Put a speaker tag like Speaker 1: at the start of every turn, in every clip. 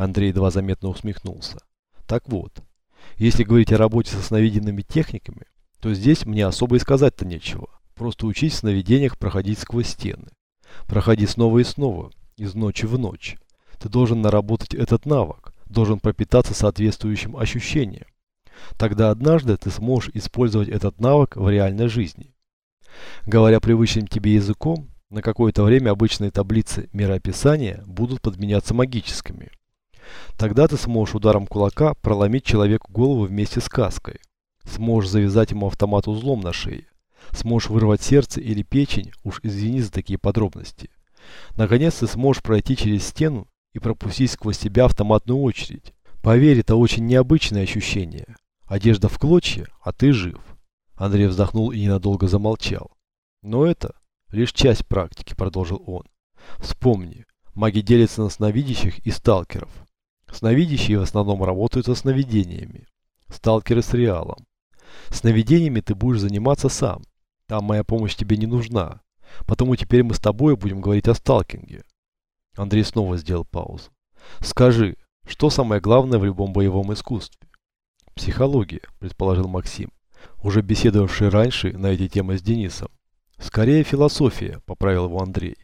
Speaker 1: Андрей едва заметно усмехнулся. Так вот, если говорить о работе со сновиденными техниками, то здесь мне особо и сказать-то нечего. Просто учись в сновидениях проходить сквозь стены. Проходи снова и снова, из ночи в ночь. Ты должен наработать этот навык, должен пропитаться соответствующим ощущением. Тогда однажды ты сможешь использовать этот навык в реальной жизни. Говоря привычным тебе языком, на какое-то время обычные таблицы мироописания будут подменяться магическими. Тогда ты сможешь ударом кулака проломить человеку голову вместе с каской. Сможешь завязать ему автомат узлом на шее. Сможешь вырвать сердце или печень, уж извини за такие подробности. Наконец ты сможешь пройти через стену и пропустить сквозь себя автоматную очередь. Поверь, это очень необычное ощущение. Одежда в клочья, а ты жив. Андрей вздохнул и ненадолго замолчал. Но это лишь часть практики, продолжил он. Вспомни, маги делятся на сновидящих и сталкеров. Сновидящие в основном работают со сновидениями. Сталкеры с реалом. Сновидениями ты будешь заниматься сам. Там моя помощь тебе не нужна. Потому теперь мы с тобой будем говорить о сталкинге. Андрей снова сделал паузу. Скажи, что самое главное в любом боевом искусстве? Психология, предположил Максим, уже беседовавший раньше на эти темы с Денисом. Скорее философия, поправил его Андрей.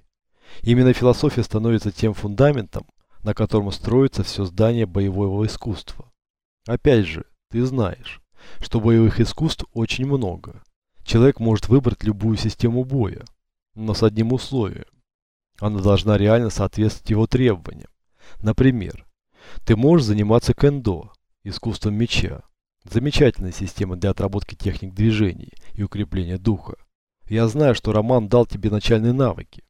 Speaker 1: Именно философия становится тем фундаментом, на котором строится все здание боевого искусства. Опять же, ты знаешь, что боевых искусств очень много. Человек может выбрать любую систему боя, но с одним условием. Она должна реально соответствовать его требованиям. Например, ты можешь заниматься кендо, искусством меча. Замечательная система для отработки техник движений и укрепления духа. Я знаю, что Роман дал тебе начальные навыки.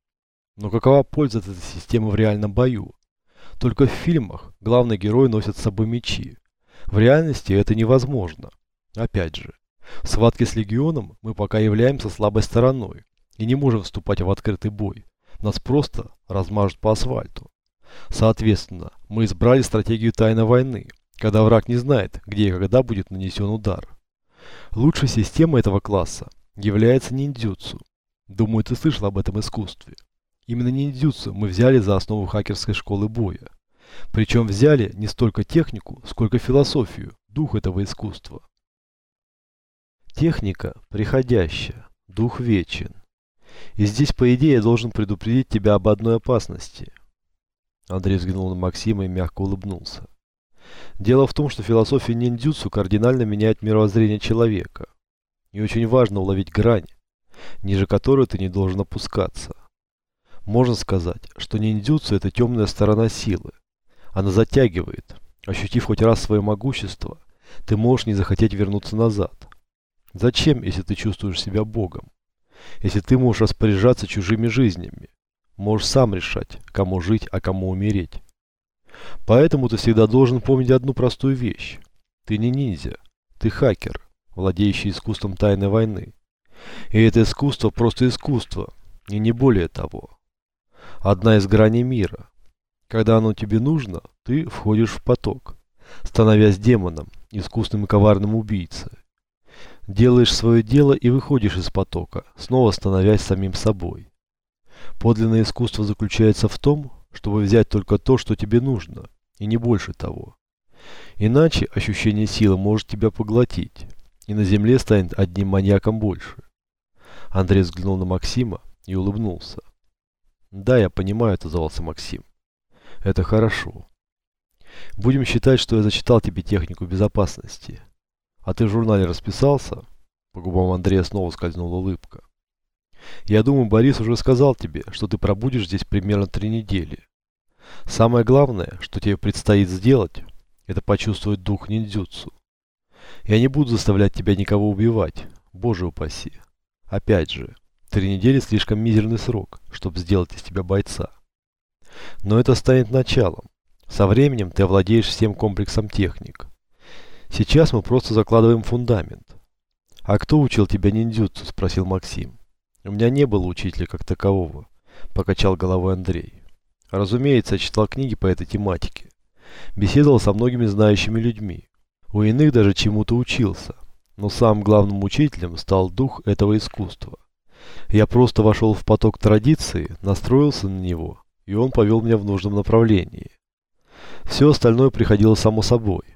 Speaker 1: Но какова польза этой системы в реальном бою? Только в фильмах главный герой носит с собой мечи. В реальности это невозможно. Опять же, в схватке с легионом мы пока являемся слабой стороной и не можем вступать в открытый бой. Нас просто размажут по асфальту. Соответственно, мы избрали стратегию тайной войны, когда враг не знает, где и когда будет нанесен удар. Лучшей системой этого класса является ниндзюцу. Думаю, ты слышал об этом искусстве. Именно ниндзюцу мы взяли за основу хакерской школы боя. Причем взяли не столько технику, сколько философию, дух этого искусства. Техника приходящая, дух вечен. И здесь, по идее, я должен предупредить тебя об одной опасности. Андрей взглянул на Максима и мягко улыбнулся. Дело в том, что философия ниндзюцу кардинально меняет мировоззрение человека. И очень важно уловить грань, ниже которой ты не должен опускаться. Можно сказать, что ниндзюцу это темная сторона силы. Она затягивает. Ощутив хоть раз свое могущество, ты можешь не захотеть вернуться назад. Зачем, если ты чувствуешь себя Богом? Если ты можешь распоряжаться чужими жизнями? Можешь сам решать, кому жить, а кому умереть. Поэтому ты всегда должен помнить одну простую вещь. Ты не ниндзя, ты хакер, владеющий искусством тайной войны. И это искусство просто искусство, и не более того. Одна из граней мира. Когда оно тебе нужно, ты входишь в поток, становясь демоном, искусным и коварным убийцей. Делаешь свое дело и выходишь из потока, снова становясь самим собой. Подлинное искусство заключается в том, чтобы взять только то, что тебе нужно, и не больше того. Иначе ощущение силы может тебя поглотить, и на земле станет одним маньяком больше. Андрей взглянул на Максима и улыбнулся. «Да, я понимаю», — отозвался Максим. «Это хорошо. Будем считать, что я зачитал тебе технику безопасности. А ты в журнале расписался?» По губам Андрея снова скользнула улыбка. «Я думаю, Борис уже сказал тебе, что ты пробудешь здесь примерно три недели. Самое главное, что тебе предстоит сделать, это почувствовать дух ниндзюцу. Я не буду заставлять тебя никого убивать, боже упаси. Опять же, три недели слишком мизерный срок, чтобы сделать из тебя бойца. Но это станет началом. Со временем ты овладеешь всем комплексом техник. Сейчас мы просто закладываем фундамент. А кто учил тебя ниндзюцу? Спросил Максим. У меня не было учителя как такового, покачал головой Андрей. Разумеется, я читал книги по этой тематике. Беседовал со многими знающими людьми. У иных даже чему-то учился. Но самым главным учителем стал дух этого искусства. Я просто вошел в поток традиции, настроился на него, и он повел меня в нужном направлении. Все остальное приходило само собой.